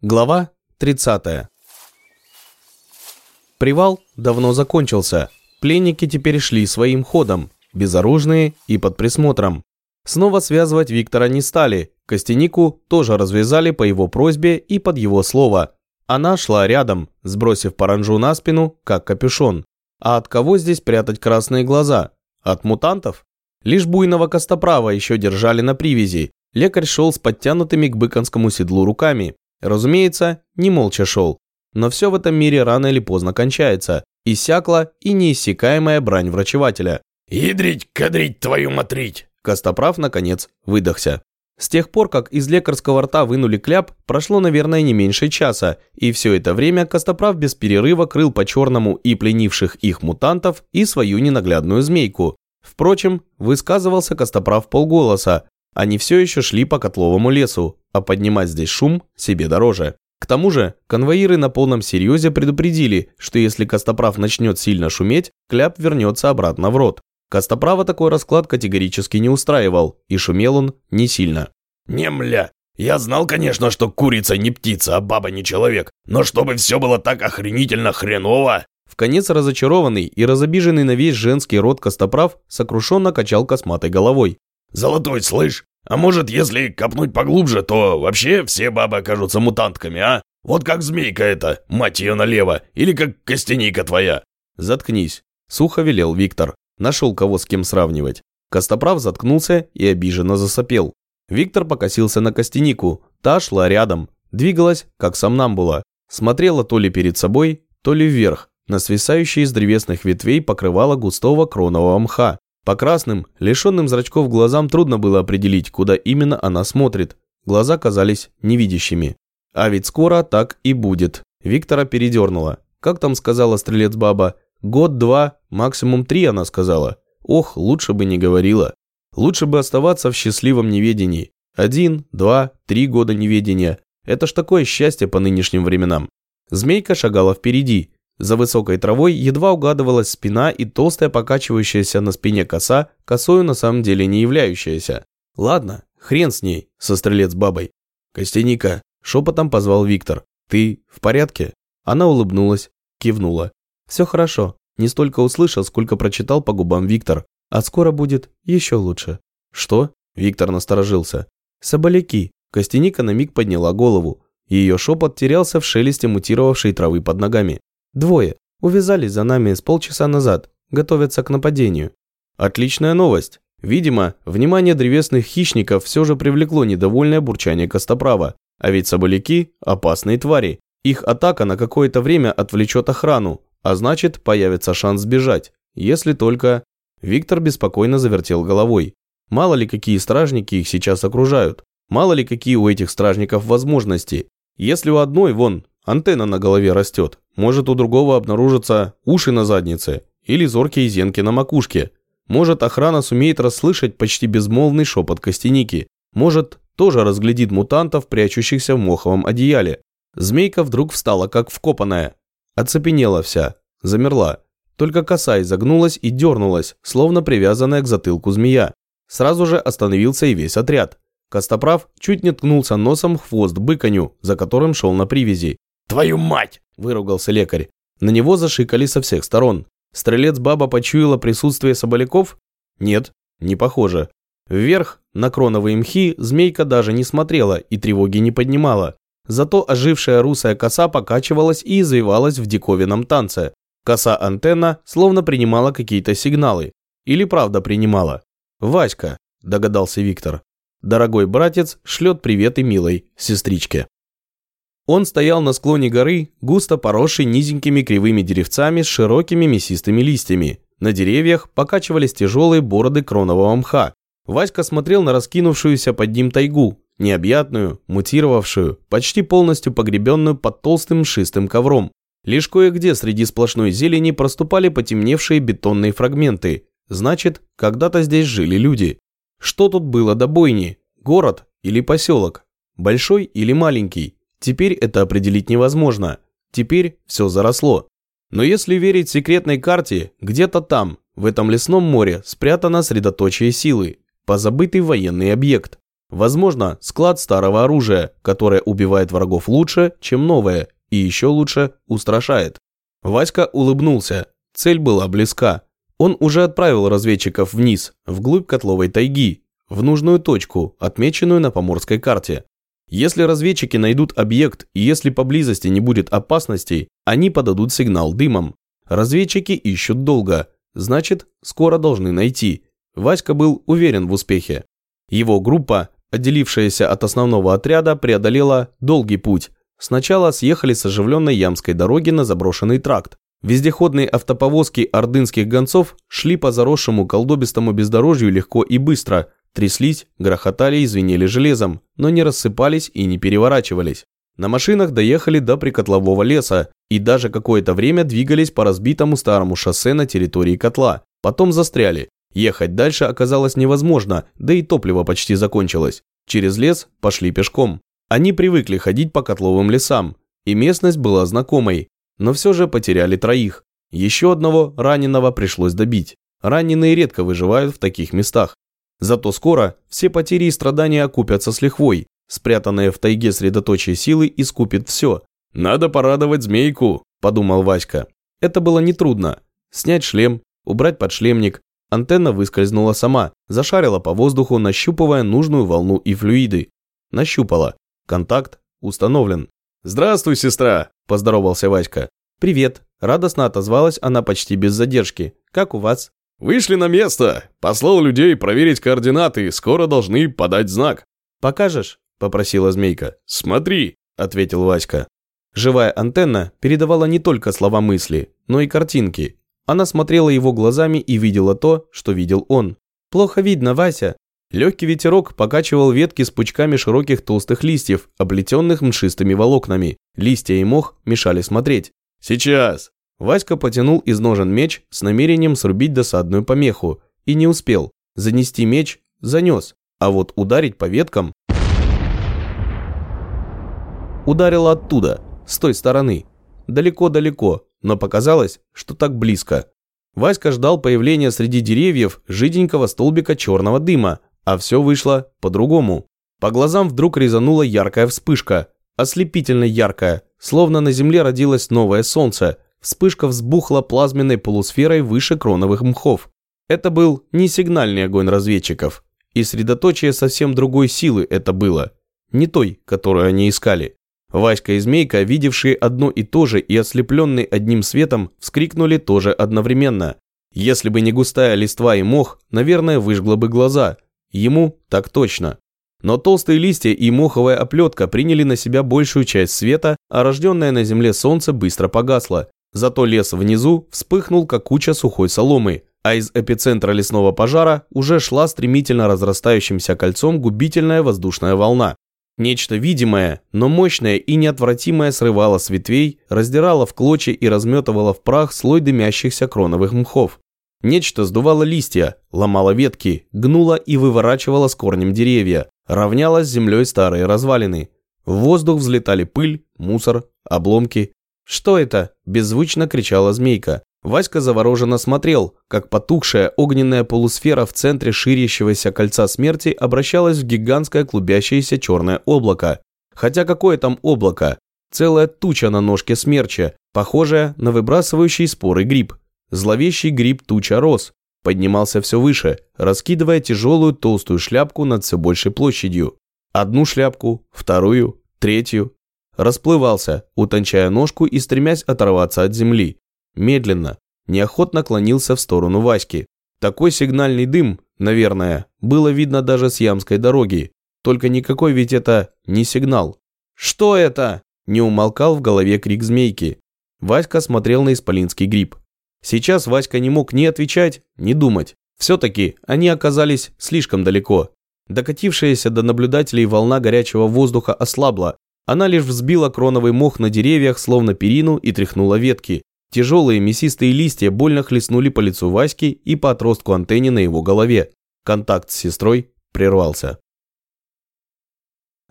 Глава 30. Привал давно закончился. Пленники теперь шли своим ходом, безоружные и под присмотром. Снова связывать Виктора не стали. Костянику тоже развязали по его просьбе и под его слово. Она шла рядом, сбросив паранжу на спину, как капюшон. А от кого здесь прятать красные глаза? От мутантов? Лишь буйного костоправа еще держали на привязи. Лекарь шел с подтянутыми к быконскому седлу руками. Разумеется, не молча шел. Но все в этом мире рано или поздно кончается. Иссякла и неиссякаемая брань врачевателя. «Ядрить, кадрить твою матрить!» Костоправ, наконец, выдохся. С тех пор, как из лекарского рта вынули кляп, прошло, наверное, не меньше часа, и все это время Костоправ без перерыва крыл по-черному и пленивших их мутантов и свою ненаглядную змейку. Впрочем, высказывался Костоправ полголоса, они все еще шли по Котловому лесу, а поднимать здесь шум себе дороже. К тому же, конвоиры на полном серьезе предупредили, что если Костоправ начнет сильно шуметь, кляп вернется обратно в рот. Костоправа такой расклад категорически не устраивал, и шумел он не сильно. «Не мля, я знал, конечно, что курица не птица, а баба не человек, но чтобы все было так охренительно хреново!» В конец разочарованный и разобиженный на весь женский род Костоправ сокрушенно качал косматой головой. «Золотой, слышь, а может, если копнуть поглубже, то вообще все бабы окажутся мутантками, а? Вот как змейка эта, мать ее налево, или как костяника твоя». «Заткнись», – сухо велел Виктор. Нашел кого с кем сравнивать. Костоправ заткнулся и обиженно засопел. Виктор покосился на костянику. Та шла рядом. Двигалась, как сам нам было. Смотрела то ли перед собой, то ли вверх. На свисающие из древесных ветвей покрывала густого кронового мха. По красным, лишенным зрачков глазам трудно было определить, куда именно она смотрит. Глаза казались невидящими. А ведь скоро так и будет. Виктора передернула. Как там сказала стрелец-баба? Год-два, максимум три, она сказала. Ох, лучше бы не говорила. Лучше бы оставаться в счастливом неведении. Один, два, три года неведения. Это ж такое счастье по нынешним временам. Змейка шагала впереди, за высокой травой едва угадывалась спина и толстая покачивающаяся на спине коса, косою на самом деле не являющаяся. Ладно, хрен с ней, со стрелец бабой. Костяника, шепотом позвал Виктор. Ты в порядке? Она улыбнулась, кивнула. Все хорошо. Не столько услышал, сколько прочитал по губам Виктор. А скоро будет еще лучше. Что? Виктор насторожился. Соболяки. Костяника на миг подняла голову. Ее шепот терялся в шелесте мутировавшей травы под ногами. Двое. Увязались за нами с полчаса назад. Готовятся к нападению. Отличная новость. Видимо, внимание древесных хищников все же привлекло недовольное бурчание Костоправа. А ведь соболяки – опасные твари. Их атака на какое-то время отвлечет охрану, а значит, появится шанс сбежать. Если только... Виктор беспокойно завертел головой. Мало ли какие стражники их сейчас окружают. Мало ли какие у этих стражников возможности. Если у одной, вон, антенна на голове растет, может, у другого обнаружатся уши на заднице или зоркие зенки на макушке. Может, охрана сумеет расслышать почти безмолвный шепот костяники. Может, тоже разглядит мутантов, прячущихся в моховом одеяле. Змейка вдруг встала, как вкопанная. Оцепенела вся, замерла. Только коса изогнулась и дернулась, словно привязанная к затылку змея. Сразу же остановился и весь отряд. Костоправ чуть не ткнулся носом в хвост быконю, за которым шел на привязи. «Твою мать!» – выругался лекарь. На него зашикали со всех сторон. Стрелец-баба почуяла присутствие соболяков? Нет, не похоже. Вверх, на кроновые мхи, змейка даже не смотрела и тревоги не поднимала. Зато ожившая русая коса покачивалась и извивалась в диковинном танце. Коса-антенна словно принимала какие-то сигналы. Или правда принимала. «Васька», – догадался Виктор. Дорогой братец шлет приветы милой сестричке. Он стоял на склоне горы, густо поросший низенькими кривыми деревцами с широкими мясистыми листьями. На деревьях покачивались тяжелые бороды кронового мха. Васька смотрел на раскинувшуюся под ним тайгу, необъятную, мутировавшую, почти полностью погребенную под толстым шистым ковром. Лишь кое-где среди сплошной зелени проступали потемневшие бетонные фрагменты. Значит, когда-то здесь жили люди. Что тут было до бойни? Город или поселок? Большой или маленький? Теперь это определить невозможно. Теперь все заросло. Но если верить секретной карте, где-то там, в этом лесном море, спрятано средоточие силы, позабытый военный объект. Возможно, склад старого оружия, которое убивает врагов лучше, чем новое, и еще лучше устрашает. Васька улыбнулся. Цель была близка. Он уже отправил разведчиков вниз, вглубь котловой тайги, в нужную точку, отмеченную на поморской карте. Если разведчики найдут объект и если поблизости не будет опасностей, они подадут сигнал дымом. Разведчики ищут долго, значит, скоро должны найти. Васька был уверен в успехе. Его группа, отделившаяся от основного отряда, преодолела долгий путь. Сначала съехали с оживленной Ямской дороги на заброшенный тракт. Вездеходные автоповозки ордынских гонцов шли по заросшему колдобистому бездорожью легко и быстро – тряслись, грохотали и звенели железом, но не рассыпались и не переворачивались. На машинах доехали до прикотлового леса и даже какое-то время двигались по разбитому старому шоссе на территории котла. Потом застряли. Ехать дальше оказалось невозможно, да и топливо почти закончилось. Через лес пошли пешком. Они привыкли ходить по котловым лесам, и местность была знакомой, но все же потеряли троих. Еще одного раненого пришлось добить. Раненые редко выживают в таких местах. Зато скоро все потери и страдания окупятся с лихвой. Спрятанное в тайге средоточие силы искупит все. «Надо порадовать змейку», – подумал Васька. Это было нетрудно. Снять шлем, убрать подшлемник. Антенна выскользнула сама, зашарила по воздуху, нащупывая нужную волну и флюиды. Нащупала. Контакт установлен. «Здравствуй, сестра!» – поздоровался Васька. «Привет!» – радостно отозвалась она почти без задержки. «Как у вас?» «Вышли на место! Послал людей проверить координаты, скоро должны подать знак». «Покажешь?» – попросила змейка. «Смотри!» – ответил Васька. Живая антенна передавала не только слова мысли, но и картинки. Она смотрела его глазами и видела то, что видел он. «Плохо видно, Вася!» Легкий ветерок покачивал ветки с пучками широких толстых листьев, облетенных мшистыми волокнами. Листья и мох мешали смотреть. «Сейчас!» Васька потянул из ножен меч с намерением срубить досадную помеху и не успел. Занести меч занес, а вот ударить по веткам... Ударило оттуда, с той стороны. Далеко-далеко, но показалось, что так близко. Васька ждал появления среди деревьев жиденького столбика черного дыма, а все вышло по-другому. По глазам вдруг резанула яркая вспышка, ослепительно яркая, словно на земле родилось новое солнце – Вспышка взбухла плазменной полусферой выше кроновых мхов. Это был не сигнальный огонь разведчиков. И средоточие совсем другой силы это было. Не той, которую они искали. Васька и Змейка, видевшие одно и то же и ослепленные одним светом, вскрикнули тоже одновременно. Если бы не густая листва и мох, наверное, выжгло бы глаза. Ему так точно. Но толстые листья и моховая оплетка приняли на себя большую часть света, а рожденное на земле солнце быстро погасло. Зато лес внизу вспыхнул, как куча сухой соломы, а из эпицентра лесного пожара уже шла стремительно разрастающимся кольцом губительная воздушная волна. Нечто видимое, но мощное и неотвратимое срывало с ветвей, раздирало в клочья и разметывало в прах слой дымящихся кроновых мхов. Нечто сдувало листья, ломало ветки, гнуло и выворачивало с корнем деревья, равняло с землей старые развалины. В воздух взлетали пыль, мусор, обломки, «Что это?» – беззвучно кричала змейка. Васька завороженно смотрел, как потухшая огненная полусфера в центре ширящегося кольца смерти обращалась в гигантское клубящееся черное облако. Хотя какое там облако? Целая туча на ножке смерча, похожая на выбрасывающий споры гриб. Зловещий гриб туча рос. Поднимался все выше, раскидывая тяжелую толстую шляпку над все большей площадью. Одну шляпку, вторую, третью, расплывался, утончая ножку и стремясь оторваться от земли. Медленно, неохотно клонился в сторону Васьки. Такой сигнальный дым, наверное, было видно даже с Ямской дороги. Только никакой ведь это не сигнал. «Что это?» – не умолкал в голове крик змейки. Васька смотрел на исполинский гриб. Сейчас Васька не мог ни отвечать, ни думать. Все-таки они оказались слишком далеко. Докатившаяся до наблюдателей волна горячего воздуха ослабла, она лишь взбила кроновый мох на деревьях, словно перину, и тряхнула ветки. Тяжелые мясистые листья больно хлестнули по лицу Васьки и по отростку антенне на его голове. Контакт с сестрой прервался.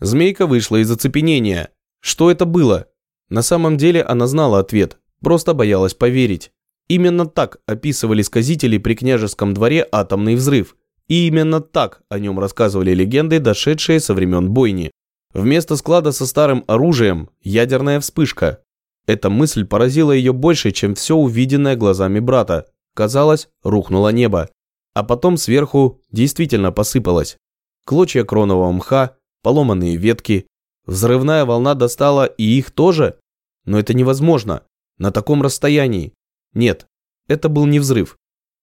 Змейка вышла из оцепенения. Что это было? На самом деле она знала ответ, просто боялась поверить. Именно так описывали сказители при княжеском дворе атомный взрыв. И именно так о нем рассказывали легенды, дошедшие со времен бойни. Вместо склада со старым оружием – ядерная вспышка. Эта мысль поразила ее больше, чем все увиденное глазами брата. Казалось, рухнуло небо. А потом сверху действительно посыпалось. Клочья кронового мха, поломанные ветки. Взрывная волна достала и их тоже? Но это невозможно. На таком расстоянии. Нет, это был не взрыв.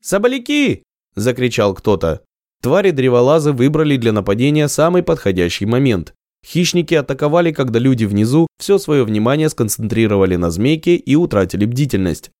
«Соболяки!» – закричал кто-то. Твари древолазы выбрали для нападения самый подходящий момент. Хищники атаковали, когда люди внизу все свое внимание сконцентрировали на змейке и утратили бдительность.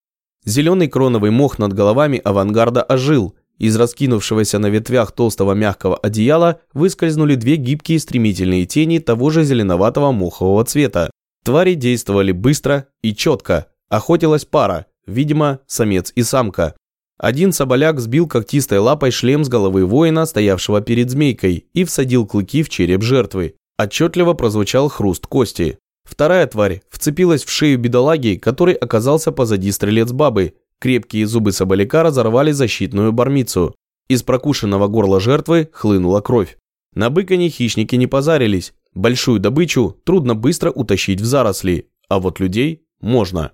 Зеленый кроновый мох над головами авангарда ожил. Из раскинувшегося на ветвях толстого мягкого одеяла выскользнули две гибкие стремительные тени того же зеленоватого мохового цвета. Твари действовали быстро и четко. Охотилась пара, видимо, самец и самка. Один соболяк сбил когтистой лапой шлем с головы воина, стоявшего перед змейкой, и всадил клыки в череп жертвы. Отчетливо прозвучал хруст кости. Вторая тварь вцепилась в шею бедолаги, который оказался позади стрелец бабы. Крепкие зубы соболяка разорвали защитную бармицу. Из прокушенного горла жертвы хлынула кровь. На быкане хищники не позарились. Большую добычу трудно быстро утащить в заросли, а вот людей можно.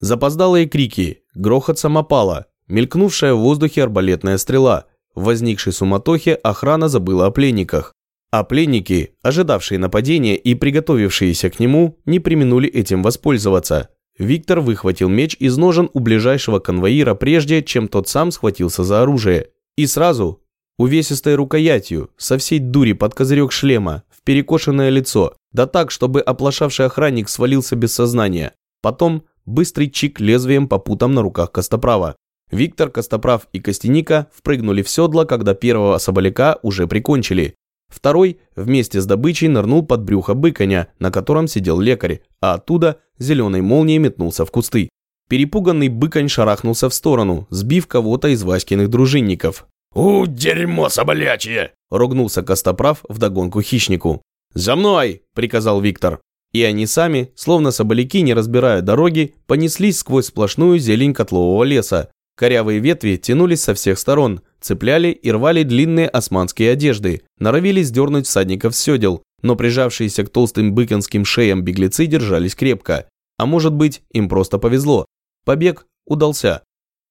Запоздалые крики, грохот самопала, мелькнувшая в воздухе арбалетная стрела. В возникшей суматохе охрана забыла о пленниках. А пленники, ожидавшие нападения и приготовившиеся к нему, не применули этим воспользоваться. Виктор выхватил меч из ножен у ближайшего конвоира прежде, чем тот сам схватился за оружие. И сразу, увесистой рукоятью, со всей дури под козырек шлема, в перекошенное лицо, да так, чтобы оплошавший охранник свалился без сознания. Потом быстрый чик лезвием по путам на руках Костоправа. Виктор, Костоправ и Костяника впрыгнули в седло, когда первого соболяка уже прикончили. Второй вместе с добычей нырнул под брюхо быконя, на котором сидел лекарь, а оттуда зеленой молнией метнулся в кусты. Перепуганный быконь шарахнулся в сторону, сбив кого-то из Васькиных дружинников. «У, дерьмо соболячье!» – ругнулся Костоправ вдогонку хищнику. «За мной!» – приказал Виктор. И они сами, словно соболяки, не разбирая дороги, понеслись сквозь сплошную зелень котлового леса, Корявые ветви тянулись со всех сторон, цепляли и рвали длинные османские одежды, норовили сдернуть всадников с седел, но прижавшиеся к толстым быкинским шеям беглецы держались крепко. А может быть, им просто повезло. Побег удался.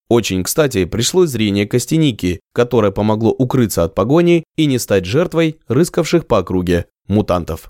Очень кстати пришлось зрение Костяники, которое помогло укрыться от погони и не стать жертвой рыскавших по округе мутантов.